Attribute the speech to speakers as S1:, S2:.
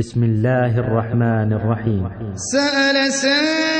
S1: بسم الله الرحمن الرحيم.
S2: سأل سائل